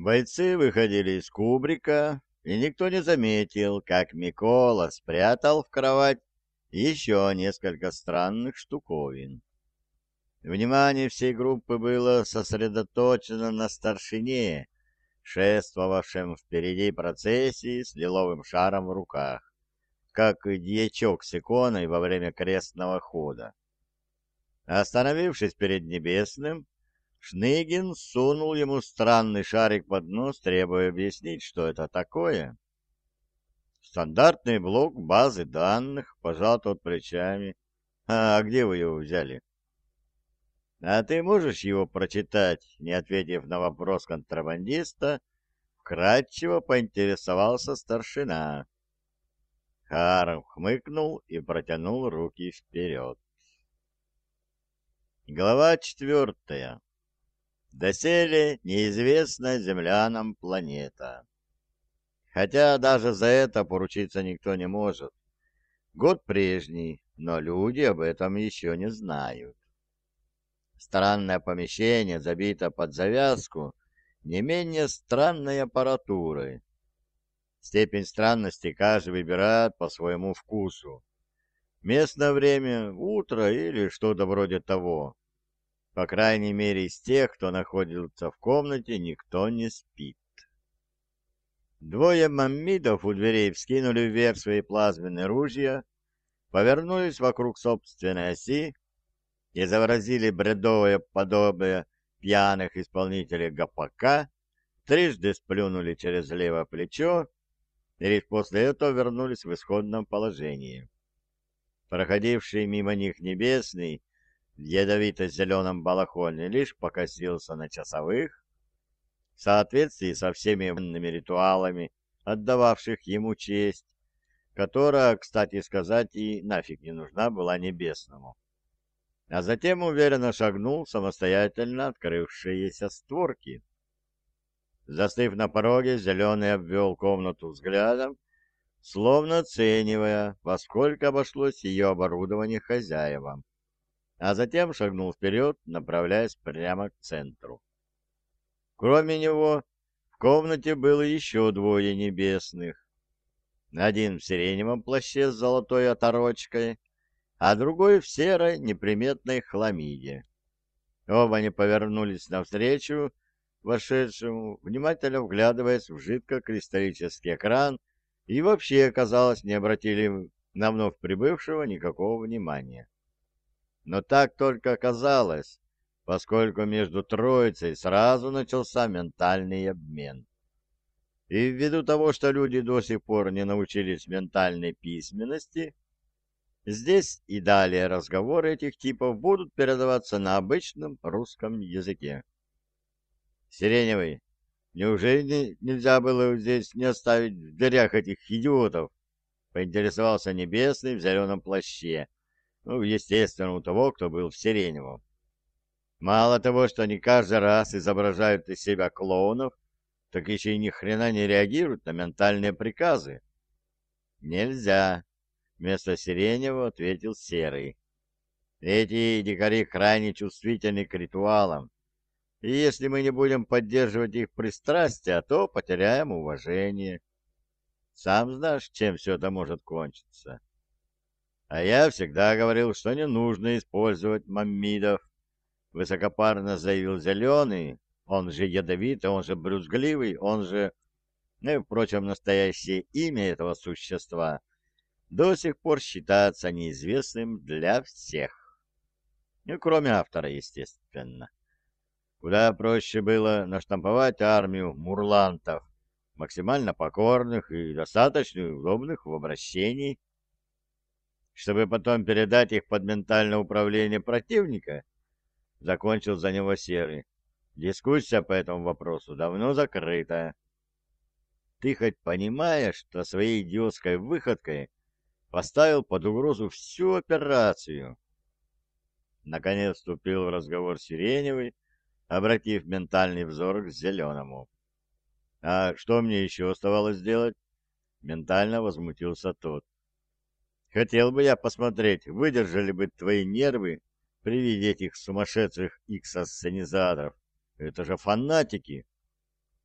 Бойцы выходили из кубрика, и никто не заметил, как Микола спрятал в кровать еще несколько странных штуковин. Внимание всей группы было сосредоточено на старшине, шествовавшем впереди процессии с лиловым шаром в руках, как дьячок с иконой во время крестного хода. Остановившись перед Небесным, Шныгин сунул ему странный шарик под нос, требуя объяснить, что это такое. Стандартный блок базы данных, пожал тот плечами. А где вы его взяли? А ты можешь его прочитать, не ответив на вопрос контрабандиста, вкратчиво поинтересовался старшина. Харм хмыкнул и протянул руки вперед. Глава четвертая. Доселе неизвестна землянам планета. Хотя даже за это поручиться никто не может. Год прежний, но люди об этом еще не знают. Странное помещение забито под завязку не менее странной аппаратурой. Степень странности каждый выбирает по своему вкусу. Местное время — утро или что-то вроде того. По крайней мере, из тех, кто находится в комнате, никто не спит. Двое маммидов у дверей вскинули вверх свои плазменные ружья, повернулись вокруг собственной оси и заворозили бредовое подобие пьяных исполнителей ГПК, трижды сплюнули через левое плечо и лишь после этого вернулись в исходном положении. Проходивший мимо них небесный в ядовито-зеленом балахоне лишь покосился на часовых, в соответствии со всеми военными ритуалами, отдававших ему честь, которая, кстати сказать, и нафиг не нужна была небесному. А затем уверенно шагнул самостоятельно открывшиеся створки. Застыв на пороге, Зеленый обвел комнату взглядом, словно оценивая, во сколько обошлось ее оборудование хозяевам а затем шагнул вперед, направляясь прямо к центру. Кроме него, в комнате было еще двое небесных. Один в сиреневом плаще с золотой оторочкой, а другой в серой неприметной хламиде. Оба они повернулись навстречу вошедшему, внимательно вглядываясь в жидкокристаллический экран и вообще, казалось, не обратили на вновь прибывшего никакого внимания. Но так только оказалось, поскольку между троицей сразу начался ментальный обмен. И ввиду того, что люди до сих пор не научились ментальной письменности, здесь и далее разговоры этих типов будут передаваться на обычном русском языке. Сиреневый, неужели нельзя было здесь не оставить в дверях этих идиотов? Поинтересовался Небесный в зеленом плаще, ну, естественно, у того, кто был в сиреневом. Мало того, что они каждый раз изображают из себя клоунов, так еще и ни хрена не реагируют на ментальные приказы. Нельзя, вместо сиреневого ответил серый. Эти дикари крайне чувствительны к ритуалам, и если мы не будем поддерживать их пристрастия, то потеряем уважение. Сам знаешь, чем все это может кончиться. А я всегда говорил, что не нужно использовать маммидов. Высокопарно заявил Зеленый, он же ядовитый, он же брюзгливый, он же... Ну и, впрочем, настоящее имя этого существа до сих пор считается неизвестным для всех. Ну, кроме автора, естественно. Куда проще было наштамповать армию мурлантов, максимально покорных и достаточно удобных в обращении, чтобы потом передать их под ментальное управление противника, закончил за него Серый. Дискуссия по этому вопросу давно закрыта. Ты хоть понимаешь, что своей идиотской выходкой поставил под угрозу всю операцию? Наконец вступил в разговор Сиреневый, обратив ментальный взор к Зеленому. «А что мне еще оставалось делать?» Ментально возмутился тот. Хотел бы я посмотреть, выдержали бы твои нервы при виде этих сумасшедших икс-ассенизаторов. Это же фанатики.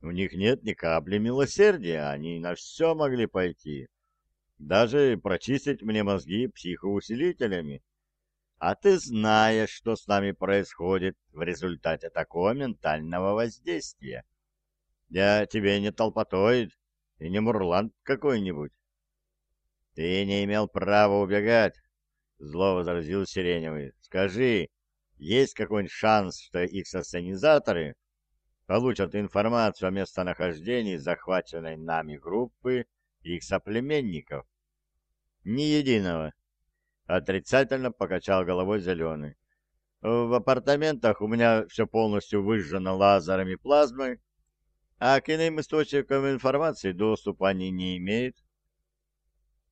У них нет ни капли милосердия, они на все могли пойти. Даже прочистить мне мозги психоусилителями. А ты знаешь, что с нами происходит в результате такого ментального воздействия. Я тебе не толпотоид и не мурланд какой-нибудь. Ты не имел права убегать, зло возразил Сиреневый. Скажи, есть какой-нибудь шанс, что их сосценизаторы получат информацию о местонахождении захваченной нами группы их соплеменников? Ни единого. Отрицательно покачал головой зеленый. В апартаментах у меня все полностью выжжено лазерами и плазмой, а к иным источникам информации доступа они не имеют.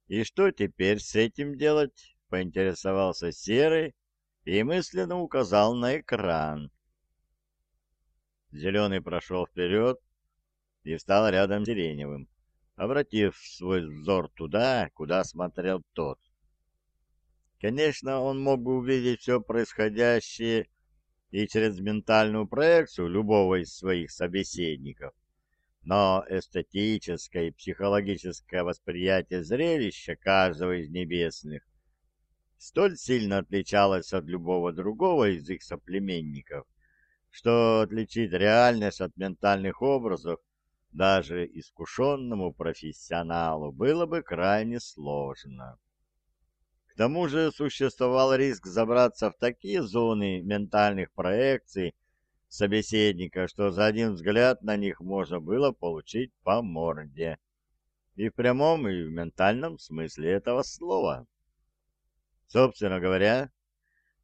И что теперь с этим делать? Поинтересовался Серый и мысленно указал на экран. Зеленый прошел вперед и встал рядом с Сиреневым, обратив свой взор туда, куда смотрел тот. Конечно, он мог бы увидеть все происходящее и через ментальную проекцию любого из своих собеседников, но эстетическое и психологическое восприятие зрелища каждого из небесных столь сильно отличалось от любого другого из их соплеменников, что отличить реальность от ментальных образов даже искушенному профессионалу было бы крайне сложно. К тому же существовал риск забраться в такие зоны ментальных проекций собеседника, что за один взгляд на них можно было получить по морде. И в прямом, и в ментальном смысле этого слова. Собственно говоря,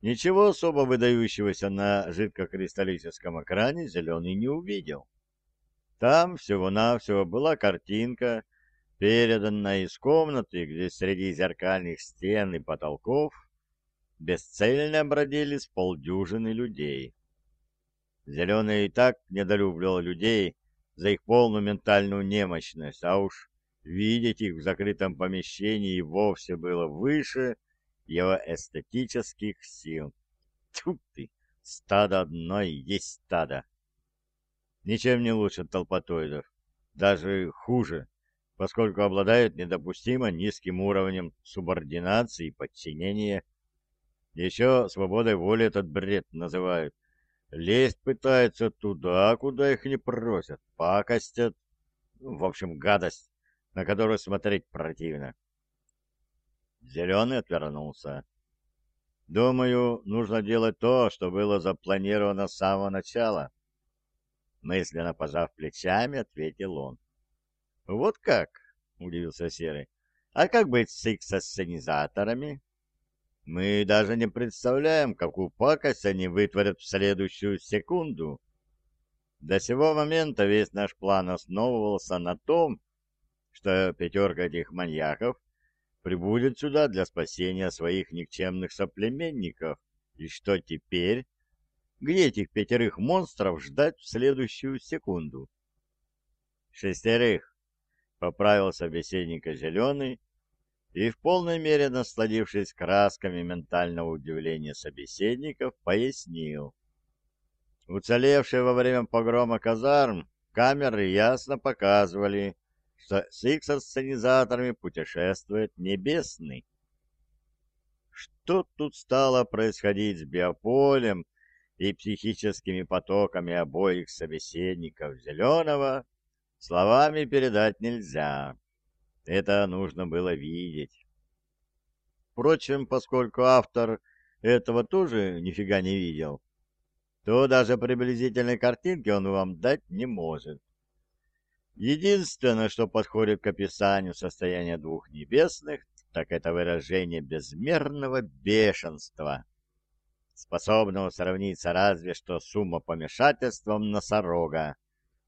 ничего особо выдающегося на жидкокристаллическом экране Зеленый не увидел. Там всего-навсего была картинка, переданная из комнаты, где среди зеркальных стен и потолков бесцельно бродили с полдюжины людей. Зеленый и так недолюбливал людей за их полную ментальную немощность, а уж видеть их в закрытом помещении и вовсе было выше его эстетических сил. Тьфу ты, стадо одно и есть стадо. Ничем не лучше толпотоидов, даже хуже поскольку обладает недопустимо низким уровнем субординации и подчинения. Еще свободой воли этот бред называют. Лезть пытаются туда, куда их не просят, пакостят. В общем, гадость, на которую смотреть противно. Зеленый отвернулся. Думаю, нужно делать то, что было запланировано с самого начала. Мысленно пожав плечами, ответил он. «Вот как?» — удивился Серый. «А как быть с их сценизаторами? Мы даже не представляем, какую пакость они вытворят в следующую секунду. До сего момента весь наш план основывался на том, что пятерка этих маньяков прибудет сюда для спасения своих никчемных соплеменников. И что теперь? Где этих пятерых монстров ждать в следующую секунду? Шестерых, поправил собеседника зеленый и, в полной мере насладившись красками ментального удивления собеседников, пояснил. Уцелевшие во время погрома казарм камеры ясно показывали, что с их сценизаторами путешествует Небесный. Что тут стало происходить с биополем и психическими потоками обоих собеседников Зеленого, Словами передать нельзя. Это нужно было видеть. Впрочем, поскольку автор этого тоже нифига не видел, то даже приблизительной картинки он вам дать не может. Единственное, что подходит к описанию состояния двух небесных, так это выражение безмерного бешенства, способного сравниться разве что с умопомешательством носорога,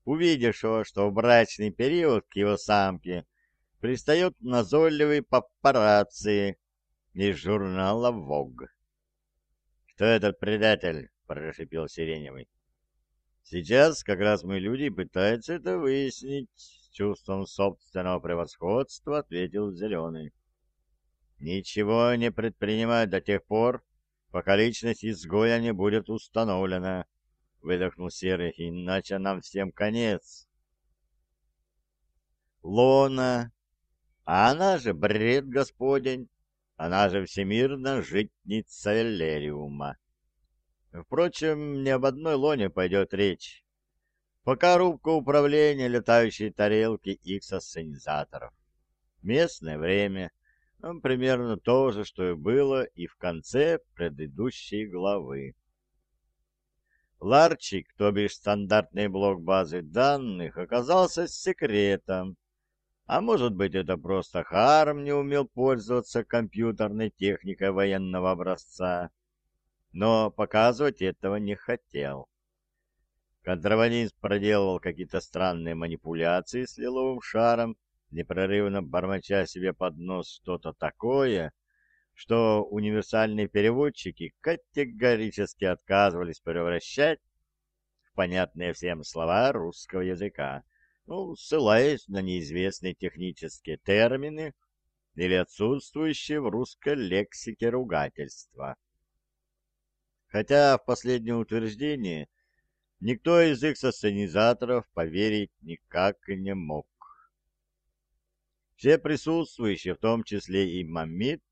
увидевшего, что в брачный период к его самке пристает назойливый папарацци из журнала «Вог». «Кто этот предатель?» — прошипел Сиреневый. «Сейчас как раз мы люди пытаются это выяснить», — чувством собственного превосходства ответил Зеленый. «Ничего не предпринимать до тех пор, пока личность изгоя не будет установлена», — выдохнул Серый, — иначе нам всем конец. Лона, а она же бред Господень, она же всемирно житница Эллериума. Впрочем, ни об одной лоне пойдет речь. Пока рубка управления летающей тарелки X-ассенизаторов. Местное время ну, примерно то же, что и было и в конце предыдущей главы. Ларчик, то бишь стандартный блок базы данных, оказался секретом. А может быть, это просто Харм не умел пользоваться компьютерной техникой военного образца, но показывать этого не хотел. Контрабандист проделывал какие-то странные манипуляции с лиловым шаром, непрерывно бормоча себе под нос что-то такое, что универсальные переводчики категорически отказывались превращать в понятные всем слова русского языка, ну, ссылаясь на неизвестные технические термины или отсутствующие в русской лексике ругательства. Хотя в последнее утверждение никто из их сценизаторов поверить никак не мог. Все присутствующие, в том числе и Маммит,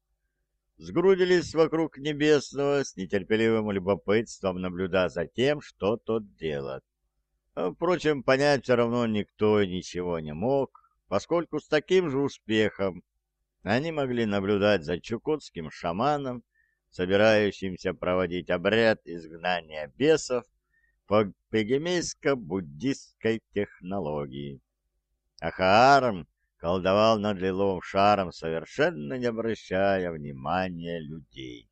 сгрудились вокруг Небесного с нетерпеливым любопытством, наблюдая за тем, что тот делает. Впрочем, понять все равно никто ничего не мог, поскольку с таким же успехом они могли наблюдать за чукотским шаманом, собирающимся проводить обряд изгнания бесов по пегемейско-буддистской технологии. Ахаарм колдовал над лиловым шаром, совершенно не обращая внимания людей.